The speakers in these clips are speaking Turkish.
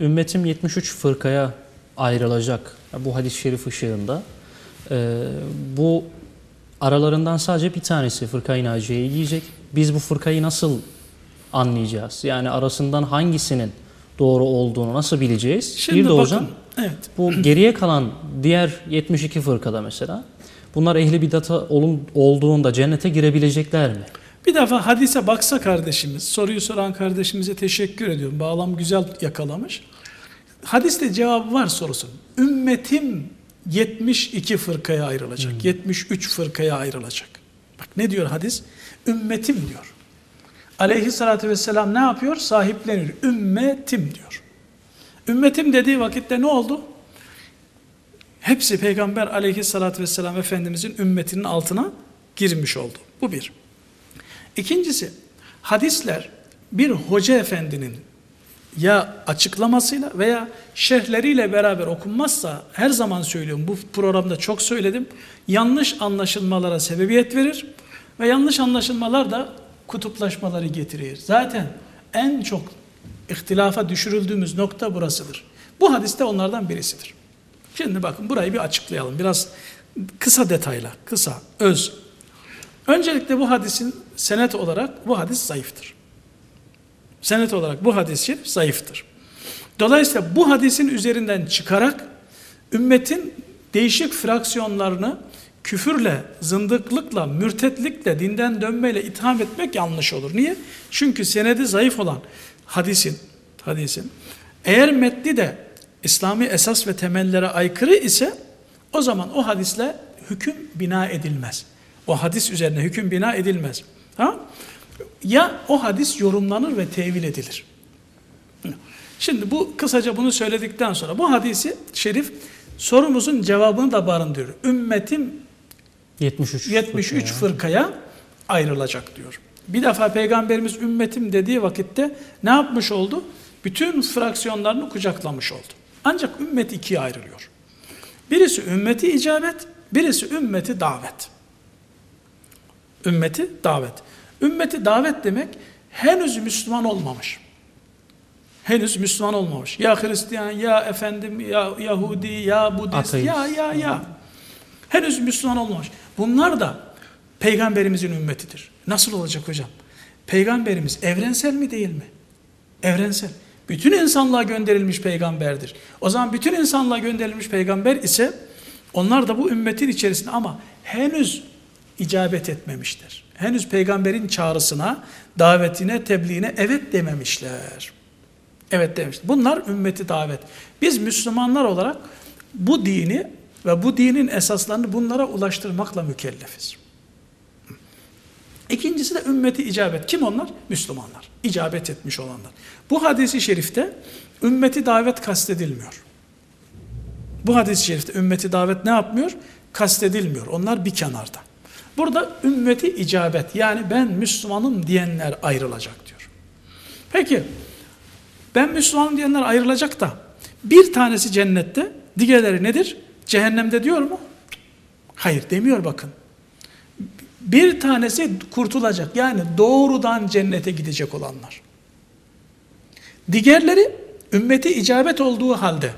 ümmetim 73 fırkaya ayrılacak bu hadis-i şerif ışığında. Ee, bu aralarından sadece bir tanesi fırkayı naciyeyi giyecek. Biz bu fırkayı nasıl anlayacağız? Yani arasından hangisinin doğru olduğunu nasıl bileceğiz? Şimdi bir de bakın, hocam evet. bu geriye kalan diğer 72 fırkada mesela bunlar ehli bidata olun- olduğunda cennete girebilecekler mi? Bir defa hadise baksa kardeşimiz, soruyu soran kardeşimize teşekkür ediyorum. Bağlam güzel yakalamış. Hadiste cevabı var sorusun. Ümmetim 72 fırkaya ayrılacak. 73 fırkaya ayrılacak. Bak ne diyor hadis? Ümmetim diyor. Aleyhissalatü vesselam ne yapıyor? Sahipleniyor. Ümmetim diyor. Ümmetim dediği vakitte ne oldu? Hepsi Peygamber aleyhissalatü vesselam Efendimizin ümmetinin altına girmiş oldu. Bu bir. İkincisi, hadisler bir hoca efendinin ya açıklamasıyla veya şerhleriyle beraber okunmazsa her zaman söylüyorum bu programda çok söyledim yanlış anlaşılmalara sebebiyet verir ve yanlış anlaşılmalar da kutuplaşmaları getirir. Zaten en çok ihtilafa düşürüldüğümüz nokta burasıdır. Bu hadiste onlardan birisidir. Şimdi bakın burayı bir açıklayalım. Biraz kısa detayla, kısa, öz. Öncelikle bu hadisin senet olarak bu hadis zayıftır. Senet olarak bu hadis şerif zayıftır. Dolayısıyla bu hadisin üzerinden çıkarak ümmetin değişik fraksiyonlarını küfürle, zındıklıkla, mürtetlikle, dinden dönmeyle itham etmek yanlış olur. Niye? Çünkü senedi zayıf olan hadisin, hadisin eğer metni de İslami esas ve temellere aykırı ise o zaman o hadisle hüküm bina edilmez. O hadis üzerine hüküm bina edilmez. Ha? Ya o hadis yorumlanır ve tevil edilir. Şimdi bu kısaca bunu söyledikten sonra bu hadisi şerif sorumuzun cevabını da barındırıyor. Ümmetim 73. 73 fırkaya. fırkaya ayrılacak diyor. Bir defa peygamberimiz ümmetim dediği vakitte ne yapmış oldu? Bütün fraksiyonlarını kucaklamış oldu. Ancak ümmet ikiye ayrılıyor. Birisi ümmeti icabet, birisi ümmeti davet. Ümmeti davet. Ümmeti davet demek henüz Müslüman olmamış. Henüz Müslüman olmamış. Ya Hristiyan, ya efendim, ya Yahudi, ya Budist, Ateist. ya ya ya. Henüz Müslüman olmamış. Bunlar da peygamberimizin ümmetidir. Nasıl olacak hocam? Peygamberimiz evrensel mi değil mi? Evrensel. Bütün insanlığa gönderilmiş peygamberdir. O zaman bütün insanlığa gönderilmiş peygamber ise onlar da bu ümmetin içerisinde ama henüz icabet etmemişler. Henüz peygamberin çağrısına, davetine, tebliğine evet dememişler. Evet demişler. Bunlar ümmeti davet. Biz Müslümanlar olarak bu dini ve bu dinin esaslarını bunlara ulaştırmakla mükellefiz. İkincisi de ümmeti icabet. Kim onlar? Müslümanlar. İcabet etmiş olanlar. Bu hadisi şerifte ümmeti davet kastedilmiyor. Bu hadis-i şerifte ümmeti davet ne yapmıyor? Kastedilmiyor. Onlar bir kenarda. Burada ümmeti icabet yani ben Müslümanım diyenler ayrılacak diyor. Peki ben Müslümanım diyenler ayrılacak da bir tanesi cennette diğerleri nedir? Cehennemde diyor mu? Hayır demiyor bakın. Bir tanesi kurtulacak yani doğrudan cennete gidecek olanlar. Diğerleri ümmeti icabet olduğu halde,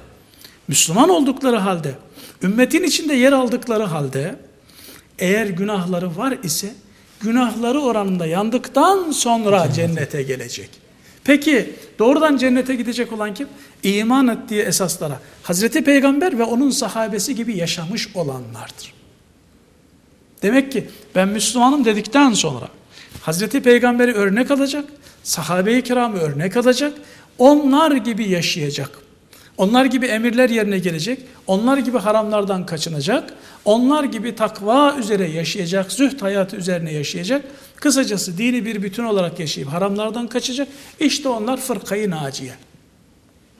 Müslüman oldukları halde, ümmetin içinde yer aldıkları halde eğer günahları var ise günahları oranında yandıktan sonra cennete gelecek. Peki doğrudan cennete gidecek olan kim? İman ettiği esaslara Hazreti Peygamber ve onun sahabesi gibi yaşamış olanlardır. Demek ki ben Müslümanım dedikten sonra Hazreti Peygamber'i örnek alacak, sahabe-i kiramı örnek alacak, onlar gibi yaşayacak. Onlar gibi emirler yerine gelecek, onlar gibi haramlardan kaçınacak, onlar gibi takva üzere yaşayacak, zühd hayatı üzerine yaşayacak. Kısacası dini bir bütün olarak yaşayıp haramlardan kaçacak. İşte onlar fırkayı naciye.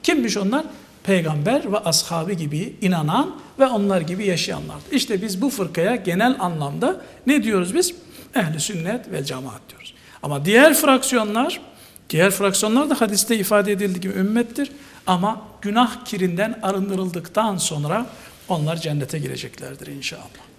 Kimmiş onlar? Peygamber ve ashabı gibi inanan ve onlar gibi yaşayanlardı. İşte biz bu fırkaya genel anlamda ne diyoruz biz? Ehli sünnet ve cemaat diyoruz. Ama diğer fraksiyonlar, diğer fraksiyonlar da hadiste ifade edildiği gibi ümmettir. Ama günah kirinden arındırıldıktan sonra onlar cennete gireceklerdir inşallah.